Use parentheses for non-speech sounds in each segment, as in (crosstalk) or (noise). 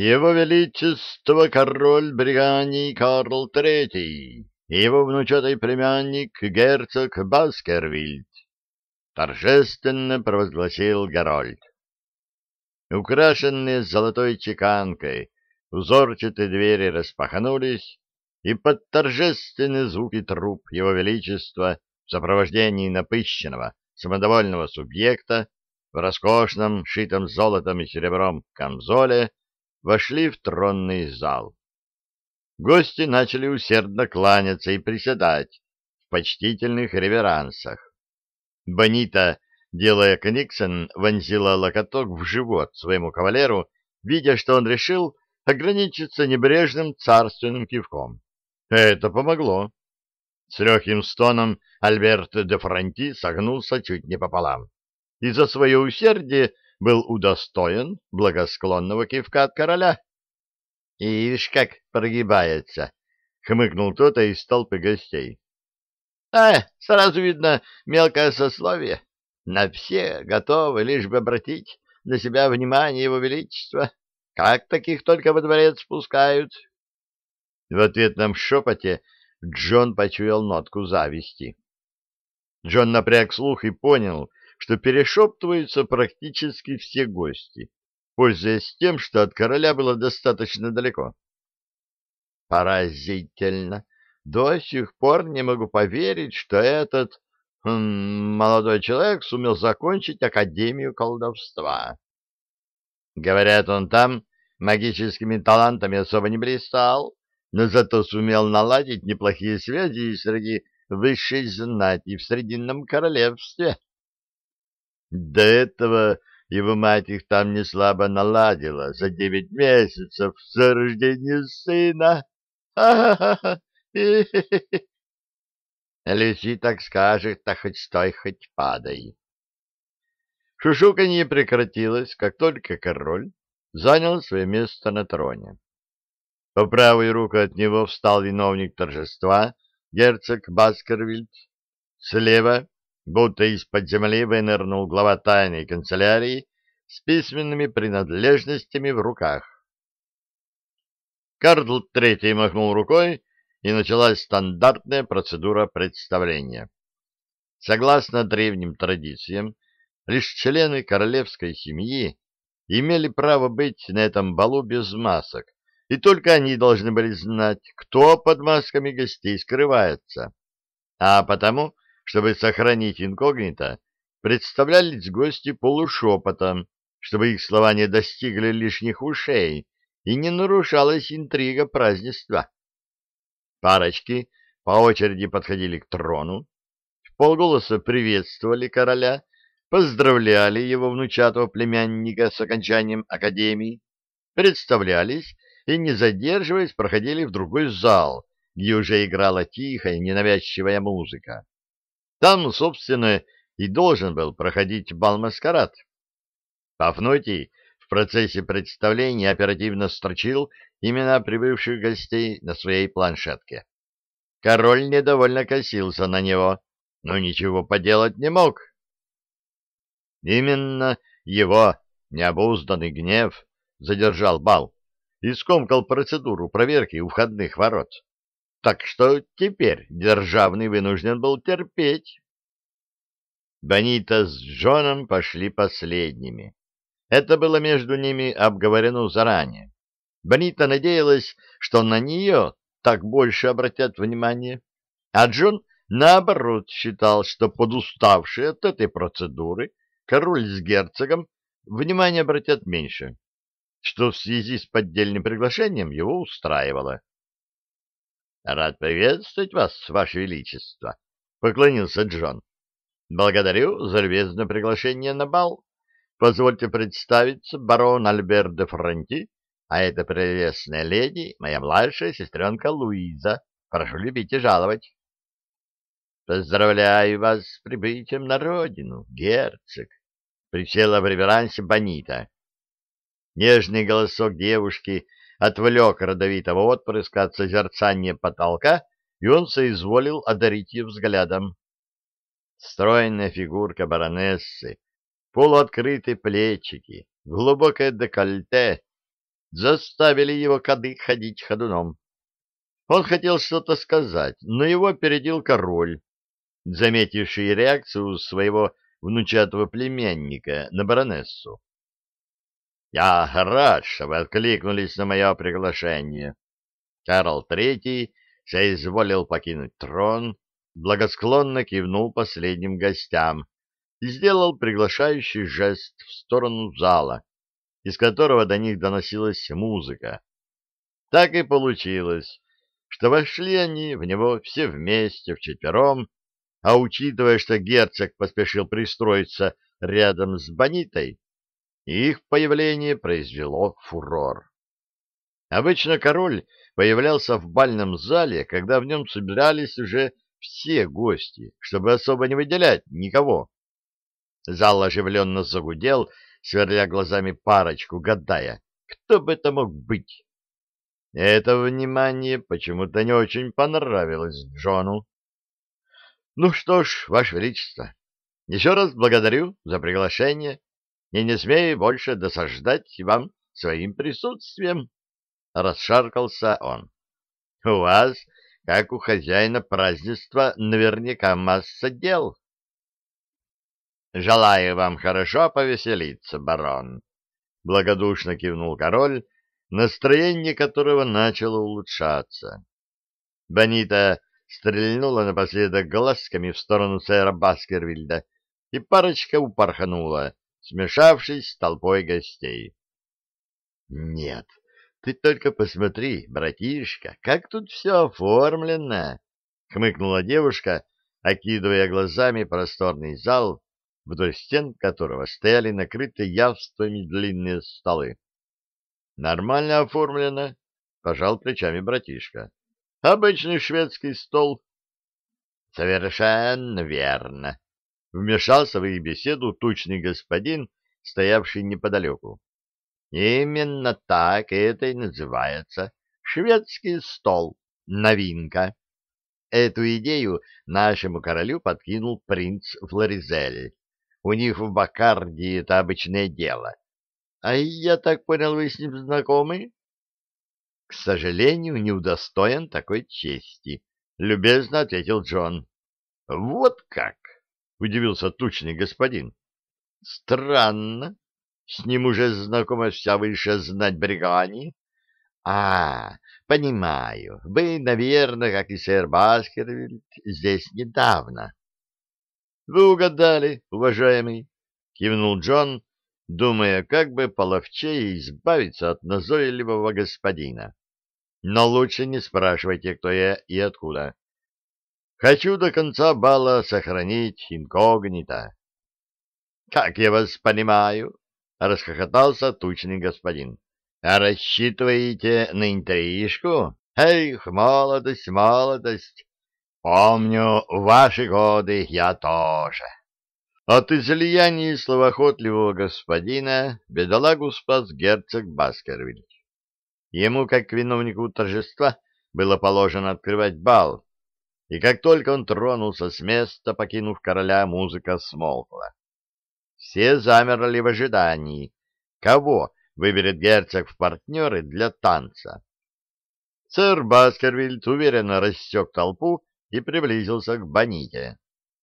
Его Величество король Бриганий Карл Третий его внучатый племянник герцог Баскервильд, торжественно провозгласил Герольд. Украшенные золотой чеканкой узорчатые двери распахнулись, и под торжественные звуки труп его величества в сопровождении напыщенного, самодовольного субъекта в роскошном, шитом золотом и серебром камзоле вошли в тронный зал. Гости начали усердно кланяться и приседать в почтительных реверансах. Бонита, делая книксон, вонзила локоток в живот своему кавалеру, видя, что он решил ограничиться небрежным царственным кивком. Это помогло. С легким стоном Альберт де Франти согнулся чуть не пополам. И за свое усердие был удостоен благосклонного кивка от короля. — Ишь, как прогибается! — хмыкнул кто-то из толпы гостей. — А, сразу видно мелкое сословие. На все готовы лишь бы обратить на себя внимание его величества. Как таких только во дворец спускают? В ответном шепоте Джон почуял нотку зависти. Джон напряг слух и понял, что перешептываются практически все гости, пользуясь тем, что от короля было достаточно далеко. Поразительно! До сих пор не могу поверить, что этот хм, молодой человек сумел закончить Академию колдовства. Говорят, он там магическими талантами особо не блистал, но зато сумел наладить неплохие связи среди высшей знати в Срединном королевстве. До этого его мать их там не слабо наладила за девять месяцев за рождение сына. Ха-ха-ха! (laughs) Так скажет, так хоть стой, хоть падай. Шушуканье прекратилось, как только король занял свое место на троне. По правой руку от него встал виновник торжества, герцог Баскервильд. Слева будто из-под земли вынырнул глава тайной канцелярии с письменными принадлежностями в руках. Карл Третий махнул рукой, и началась стандартная процедура представления. Согласно древним традициям, лишь члены королевской семьи имели право быть на этом балу без масок, и только они должны были знать, кто под масками гостей скрывается. А потому чтобы сохранить инкогнито, представлялись гости полушепотом, чтобы их слова не достигли лишних ушей и не нарушалась интрига празднества. Парочки по очереди подходили к трону, в полголоса приветствовали короля, поздравляли его внучатого племянника с окончанием академии, представлялись и, не задерживаясь, проходили в другой зал, где уже играла тихая, ненавязчивая музыка. Там, собственно, и должен был проходить бал-маскарад. Пафнутий в процессе представления оперативно строчил имена прибывших гостей на своей планшетке. Король недовольно косился на него, но ничего поделать не мог. Именно его необузданный гнев задержал бал и скомкал процедуру проверки у входных ворот. Так что теперь Державный вынужден был терпеть. Бонита с Джоном пошли последними. Это было между ними обговорено заранее. Бонита надеялась, что на нее так больше обратят внимание, а Джон, наоборот, считал, что подуставшие от этой процедуры король с герцогом внимание обратят меньше, что в связи с поддельным приглашением его устраивало. Рад приветствовать вас, ваше величество, — поклонился Джон. — Благодарю за любезное приглашение на бал. Позвольте представиться, барон Альберт де Фронти, а это прелестная леди, моя младшая сестренка Луиза. Прошу любить и жаловать. — Поздравляю вас с прибытием на родину, герцог, — присела в реверансе Бонита. Нежный голосок девушки — отвлек родовитого отпрыска от созерцания потолка, и он соизволил одарить ее взглядом. Стройная фигурка баронессы, полуоткрытые плечики, глубокое декольте, заставили его кадык ходить ходуном. Он хотел что-то сказать, но его опередил король, заметивший реакцию своего внучатого племянника на баронессу. «Я рад, что вы откликнулись на мое приглашение». Карл Третий соизволил покинуть трон, благосклонно кивнул последним гостям и сделал приглашающий жест в сторону зала, из которого до них доносилась музыка. Так и получилось, что вошли они в него все вместе, вчетвером, а учитывая, что герцог поспешил пристроиться рядом с Бонитой, их появление произвело фурор. Обычно король появлялся в бальном зале, когда в нем собирались уже все гости, чтобы особо не выделять никого. Зал оживленно загудел, сверля глазами парочку, гадая, кто бы это мог быть. Это внимание почему-то не очень понравилось Джону. Ну что ж, Ваше Величество, еще раз благодарю за приглашение и не смею больше досаждать вам своим присутствием. Расшаркался он. У вас, как у хозяина празднества, наверняка масса дел. Желаю вам хорошо повеселиться, барон. Благодушно кивнул король, настроение которого начало улучшаться. Бонита стрельнула напоследок глазками в сторону сэра Баскервильда, и парочка упорхнула, смешавшись с толпой гостей. — Нет, ты только посмотри, братишка, как тут все оформлено! — хмыкнула девушка, окидывая глазами просторный зал, вдоль стен которого стояли накрытые явствами длинные столы. — Нормально оформлено, — пожал плечами братишка. — Обычный шведский стол. — Совершенно верно, — вмешался в их беседу тучный господин, стоявший неподалеку. — Именно так это и называется. Шведский стол. Новинка. Эту идею нашему королю подкинул принц Флоризель. У них в Бакардии это обычное дело. А я так понял, вы с ним знакомы? К сожалению, не удостоен такой чести, — любезно ответил Джон. Вот как? — удивился тучный господин. Странно. С ним уже знакома вся высшая знать Бригани. А, понимаю. Вы, наверное, как и сэр Баскервильд, здесь недавно. Вы угадали, уважаемый, кивнул Джон, думая, как бы половчее избавиться от назойливого господина. Но лучше не спрашивайте, кто я и откуда. Хочу до конца бала сохранить инкогнито. — Как я вас понимаю, — расхохотался тучный господин. — А рассчитываете на интрижку? Эх, молодость, молодость! Помню, ваши годы я тоже. От излияний словоохотливого господина бедолагу спас герцог Баскервиль. Ему, как виновнику торжества, было положено открывать бал, и как только он тронулся с места, покинув короля, музыка смолкла. Все замерли в ожидании, кого выберет герцог в партнеры для танца. Сэр Баскервильд уверенно рассек толпу и приблизился к Боните.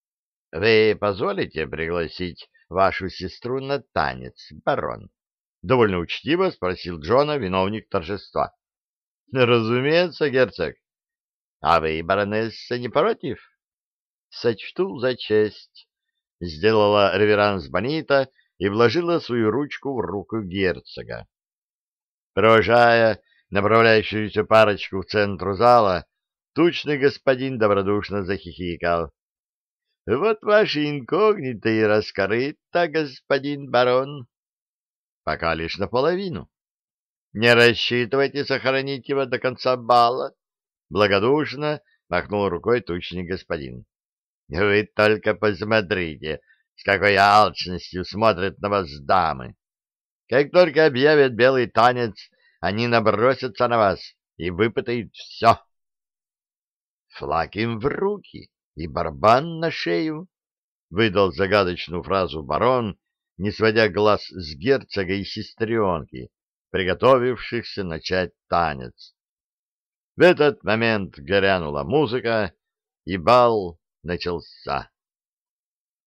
— Вы позволите пригласить вашу сестру на танец, барон? — довольно учтиво спросил Джона, виновник торжества. — Разумеется, герцог. — А вы, баронесса, не против? — Сочту за честь. Сделала реверанс Бонита и вложила свою ручку в руку герцога. Провожая направляющуюся парочку в центр зала, Тучный господин добродушно захихикал. — Вот ваши инкогнито и раскрыто, господин барон. — Пока лишь наполовину. Не рассчитывайте сохранить его до конца бала. Благодушно махнул рукой тучный господин. — Вы только посмотрите, с какой алчностью смотрят на вас дамы. Как только объявят белый танец, они набросятся на вас и выпытают все флаг им в руки и барабан на шею, — выдал загадочную фразу барон, не сводя глаз с герцога и сестренки, приготовившихся начать танец. В этот момент горянула музыка, и бал начался.